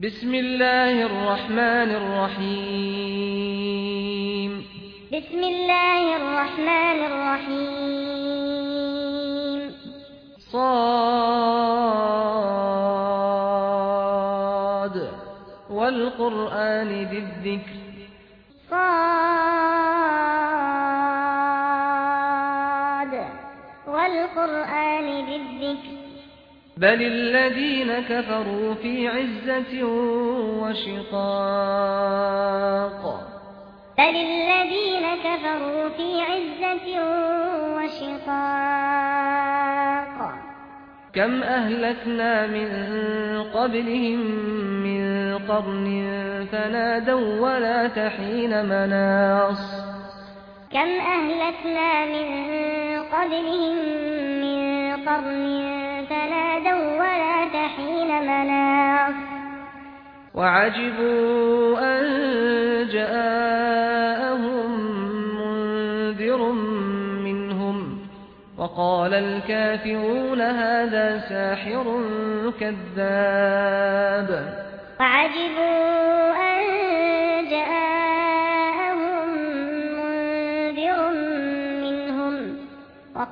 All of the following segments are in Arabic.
بسم الله الرحمن الرحيم بسم الله الرحمن الرحيم صاد والقرآن بالذكر صاد والقرآن بل الذين كفروا في عزة وشقاق. بل الذين كفروا في عزة وشقاق. كم أهلكنا من قبلهم من قرن فنادوا ولا تحين مناص. كم أهلكنا من قبلهم من قرن مناص وعجبوا أن جاءهم منذر منهم وقال الكافرون هذا ساحر كذاب. وعجبوا أن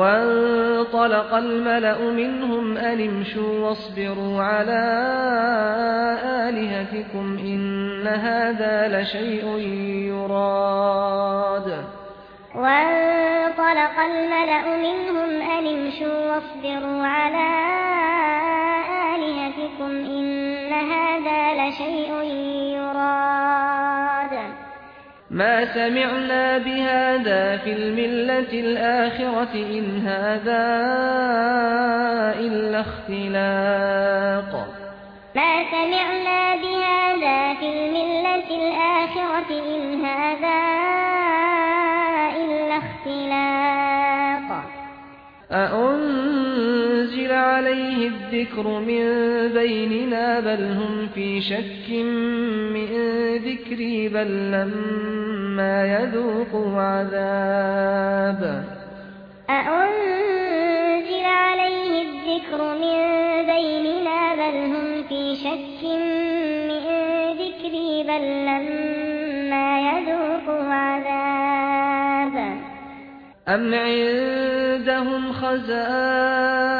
وانطلق الملأ منهم أن امشوا واصبروا على آلهتكم إن هذا لشيء يراد. وانطلق الملأ منهم أن امشوا واصبروا على آلهتكم إن هذا لشيء يراد. ما سمعنا بهذا في الملة الآخرة إن هذا إلا اختلاق. ما سمعنا بهذا في الملة الآخرة إن هذا إلا اختلاق. أأنت نزل عليه الذكر من بيننا بل هم في شك من ذكري بل لما يذوقوا عذاب أأنزل عليه الذكر من بيننا بل هم في شك من ذكري بل لما يذوقوا عذاب أم عندهم خزائن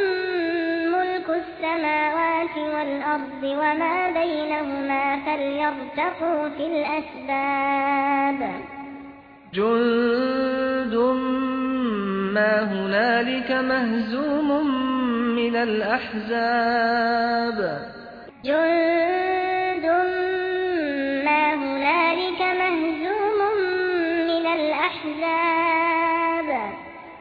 السماوات والأرض وما بينهما فليرتقوا في الأسباب. جند ما هنالك مهزوم من الأحزاب. جند ما هنالك مهزوم من الأحزاب.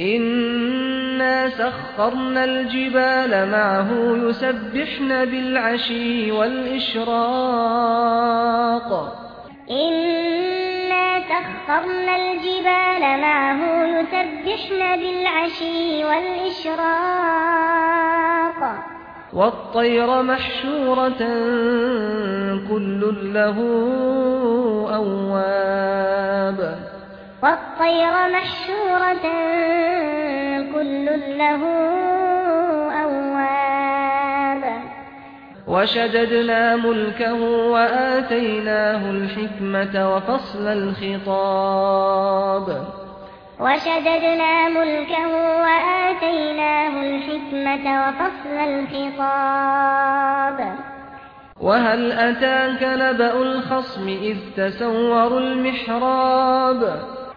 إنا سخرنا الجبال معه يسبحن بالعشي والإشراق إنا سخرنا الجبال معه يسبحن بالعشي والإشراق والطير محشورة كل له غير محشورة كل له أواب. وشددنا ملكه وآتيناه الحكمة وفصل الخطاب. وشددنا ملكه وآتيناه الحكمة وفصل الخطاب. وهل أتاك نبأ الخصم إذ تسوروا المحراب؟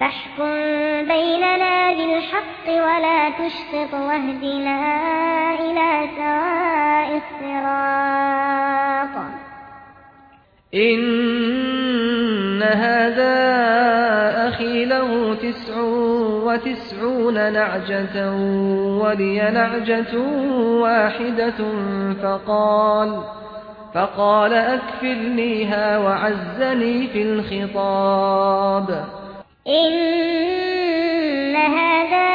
فاحكم بيننا بالحق ولا تشتط واهدنا إلى سواء الصراط. إن هذا أخي له تسع وتسعون نعجة ولي نعجة واحدة فقال فقال أكفرنيها وعزني في الخطاب. إن هذا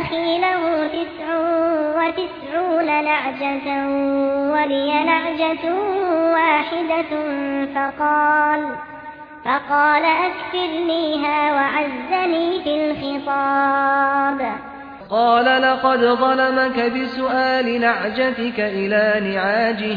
أخي له تسع وتسعون نعجة ولي نعجة واحدة فقال فقال أكفرنيها وعزني في الخطاب قال لقد ظلمك بسؤال نعجتك إلى نعاجه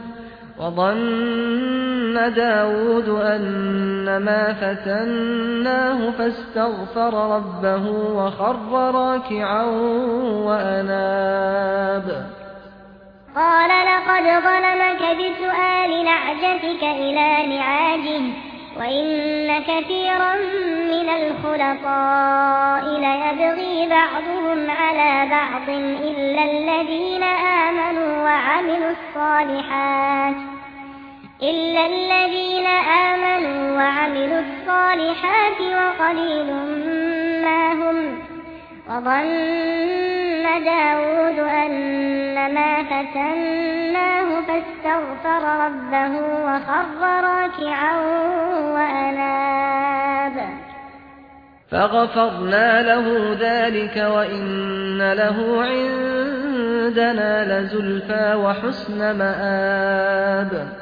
وظن داود أن ما فتناه فاستغفر ربه وخر راكعا وأناب. قال لقد ظلمك بسؤال نعجتك إلى نعاجه وإن كثيرا من الخلطاء ليبغي بعضهم على بعض إلا الذين آمنوا وعملوا الصالحات إلا الذين آمنوا وعملوا الصالحات وقليل ما هم وظن داود أن ما فتناه فاستغفر ربه وخر راكعا وأناب فغفرنا له ذلك وإن له عندنا لزلفى وحسن مآب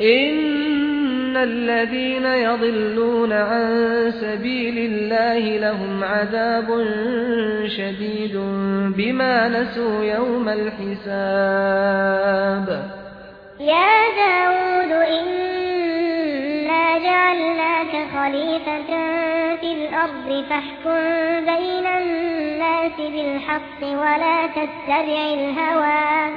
ان الذين يضلون عن سبيل الله لهم عذاب شديد بما نسوا يوم الحساب يا داود إنا جعلناك خليفة في الأرض فاحكم بين الناس بالحق ولا تتبع الهوى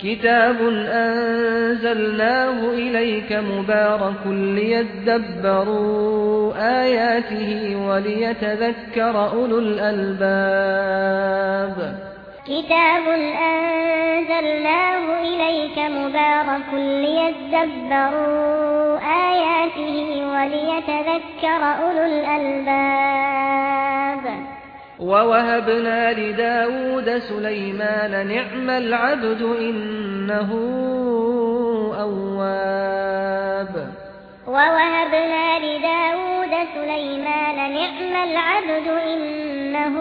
كتاب أنزلناه إليك مبارك ليتدبروا آياته وليتذكر أولو الألباب كتاب أنزلناه إليك مبارك ليتدبروا آياته وليتذكر أولو الألباب ووهبنا لداود سليمان نعم العبد إنه أواب. ووهبنا لداود سليمان نعم العبد إنه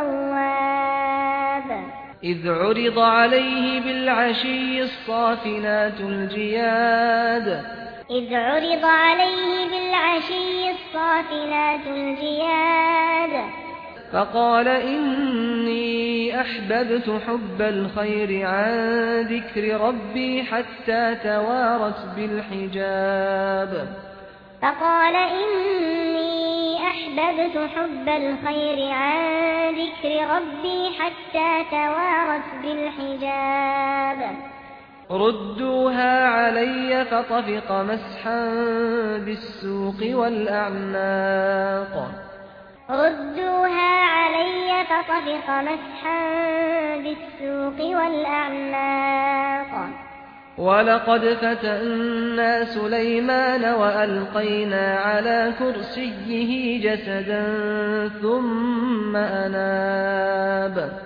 أواب. إذ عرض عليه بالعشي الصافنات الجياد. إذ عرض عليه بالعشي قاتلات الجهاد فقال إني أحببت حب الخير عن ذكر ربي حتى توارت بالحجاب. فقال إني أحببت حب الخير عن ذكر ربي حتى توارت بالحجاب. ردوها فطفق مسحا بالسوق والأعناق ردوها علي فطفق مسحا بالسوق والأعناق ولقد فتأنا سليمان وألقينا على كرسيه جسدا ثم أناب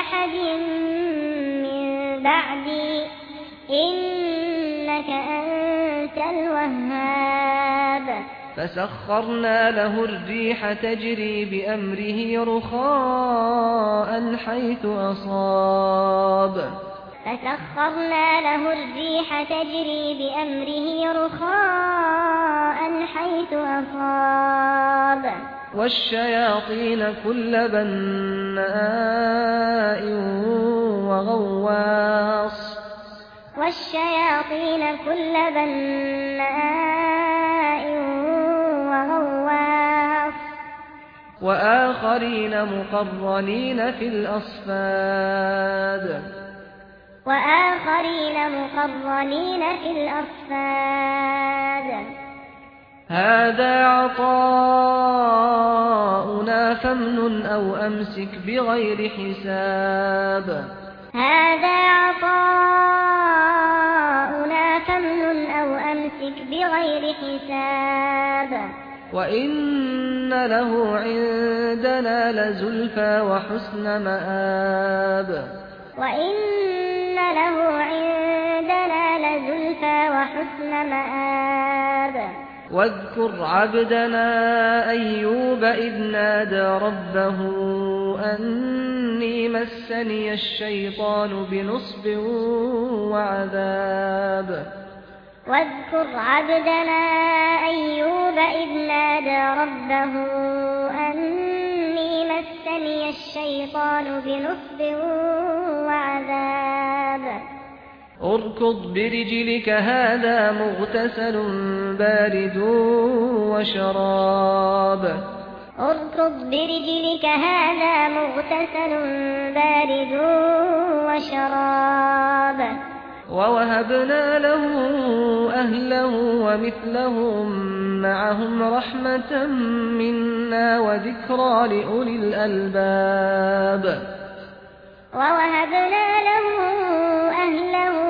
أحد من بعدي إنك أنت الوهاب. فسخرنا له الريح تجري بأمره رخاء حيث أصاب. فسخرنا له الريح تجري بأمره رخاء حيث أصاب. والشياطين كل بناء وغواص. والشياطين كل بناء وغواص. وآخرين مقرنين في الأصفاد. وآخرين مقرنين في الأصفاد. هذا عطاؤنا فمن أو أمسك بغير حساب. هذا عطاؤنا فمن أو أمسك بغير حساب. وَإِنَّ لَهُ عِندَنَا لَزُلْفَى وَحُسْنَ مَآبٍ. وَإِنَّ لَهُ عِندَنَا لَزُلْفَى وَحُسْنَ مَآبٍ. واذكر عبدنا أيوب إذ نادى ربه أني مسني الشيطان بنصب وعذاب. واذكر عبدنا أيوب إذ نادى ربه أني مسني الشيطان بنصب وعذاب. اركض برجلك هذا مغتسل بارد وشراب. اركض برجلك هذا مغتسل بارد وشراب. ووهبنا له أهله ومثلهم معهم رحمة منا وذكرى لأولي الألباب. ووهبنا له أهله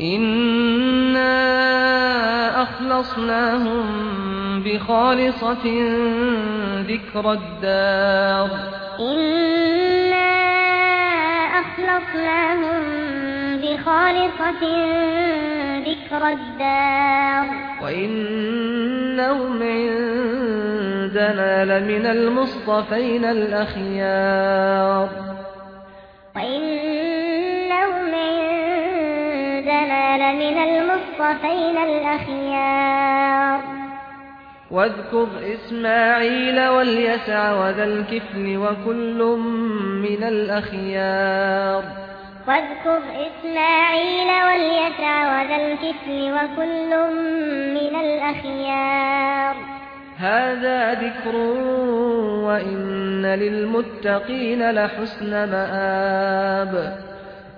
إنا أخلصناهم بخالصة ذكر الدار إنا أخلصناهم بخالصة ذكر الدار وإنهم عندنا لمن المصطفين الأخيار وإن من المصطفين الأخيار. واذكر إسماعيل واليسع وذا الكفل وكل من الأخيار. واذكر إسماعيل واليسع وذا الكفل وكل من الأخيار. هذا ذكر وإن للمتقين لحسن مآب. هذا ذكر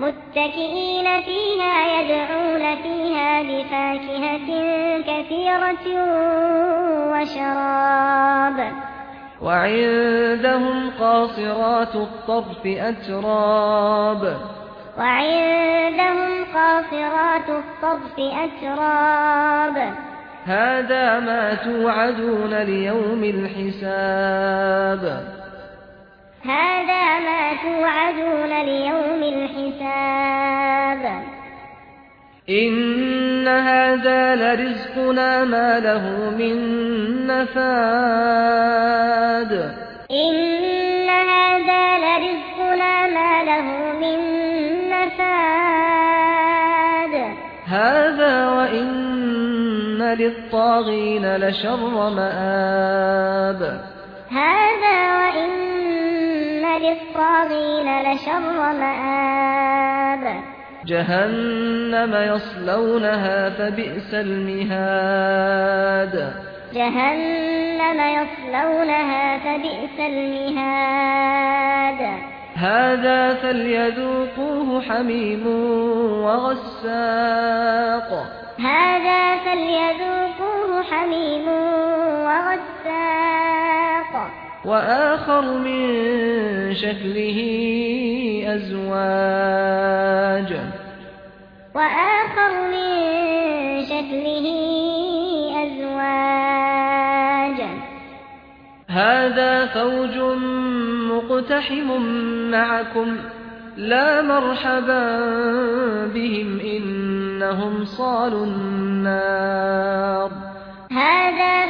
متكئين فيها يدعون فيها بفاكهة كثيرة وشراب. وعندهم قاصرات الطرف أتراب. وعندهم قاصرات الطرف أتراب. هذا ما توعدون ليوم الحساب. هذا ما توعدون ليوم الحساب. إن هذا لرزقنا ما له من نفاد. إن هذا لرزقنا ما له من نفاد. هذا وإن للطاغين لشر مآب. هذا وإن للطاغين لشر مآب جهنم يصلونها فبئس المهاد جهنم يصلونها فبئس المهاد هذا فليذوقوه حميم وغساق هذا فليذوقوه حميم وغساق وآخر من شكله أزواج. وآخر من شكله أزواج. هذا فوج مقتحم معكم لا مرحبا بهم إنهم صالوا النار. هذا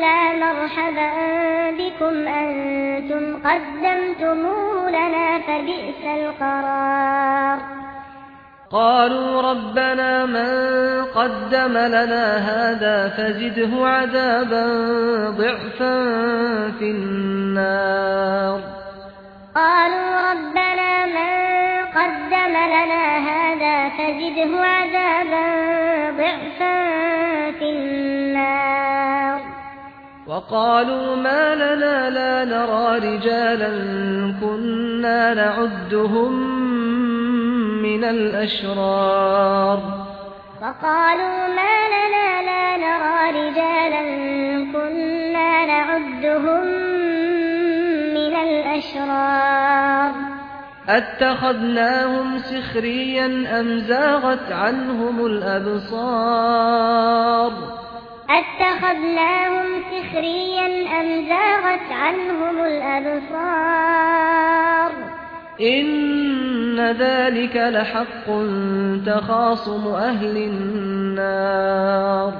لا مرحبا بكم أنتم قدمتموه لنا فبئس القرار. قالوا ربنا من قدم لنا هذا فزده عذابا ضعفا في النار. قالوا ربنا من قدم لنا هذا فزده عذابا ضعفا في النار. وقالوا ما لنا لا نرى رجالا كنا نعدهم من الأشرار. وقالوا ما لنا لا نرى رجالا كنا نعدهم من الأشرار. أتخذناهم سخريا أم زاغت عنهم الأبصار؟ أتخذناهم سخريا أم زاغت عنهم الأبصار إن ذلك لحق تخاصم أهل النار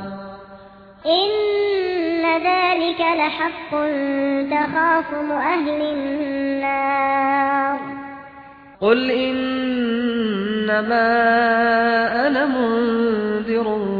إن ذلك لحق تخاصم أهل النار قل إنما أنا منذر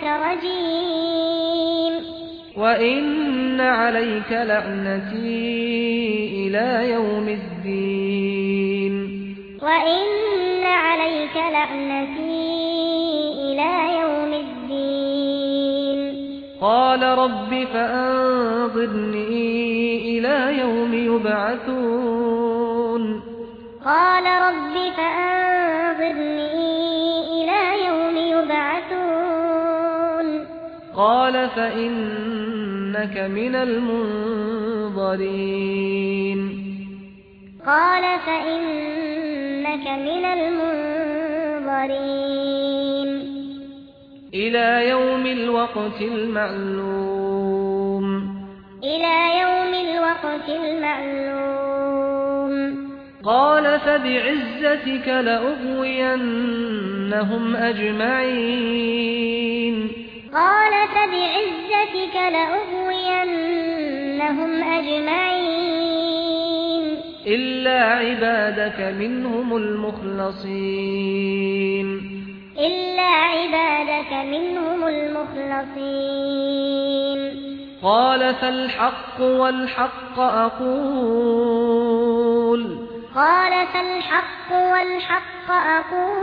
الشيطان وإن عليك لعنتي إلى يوم الدين. وإن عليك لعنتي إلى يوم الدين. قال رب فأنظرني إلى يوم يبعثون. قال رب فأنظرني قال فإنك من المنظرين. قال فإنك من المنظرين. إلى يوم الوقت المعلوم. إلى يوم الوقت المعلوم. قال فبعزتك لأغوينهم أجمعين. قال فبعزتك لأغوينهم أجمعين. إلا عبادك منهم المخلصين. إلا عبادك منهم المخلصين. قال فالحق والحق أقول. قال فالحق والحق أقول.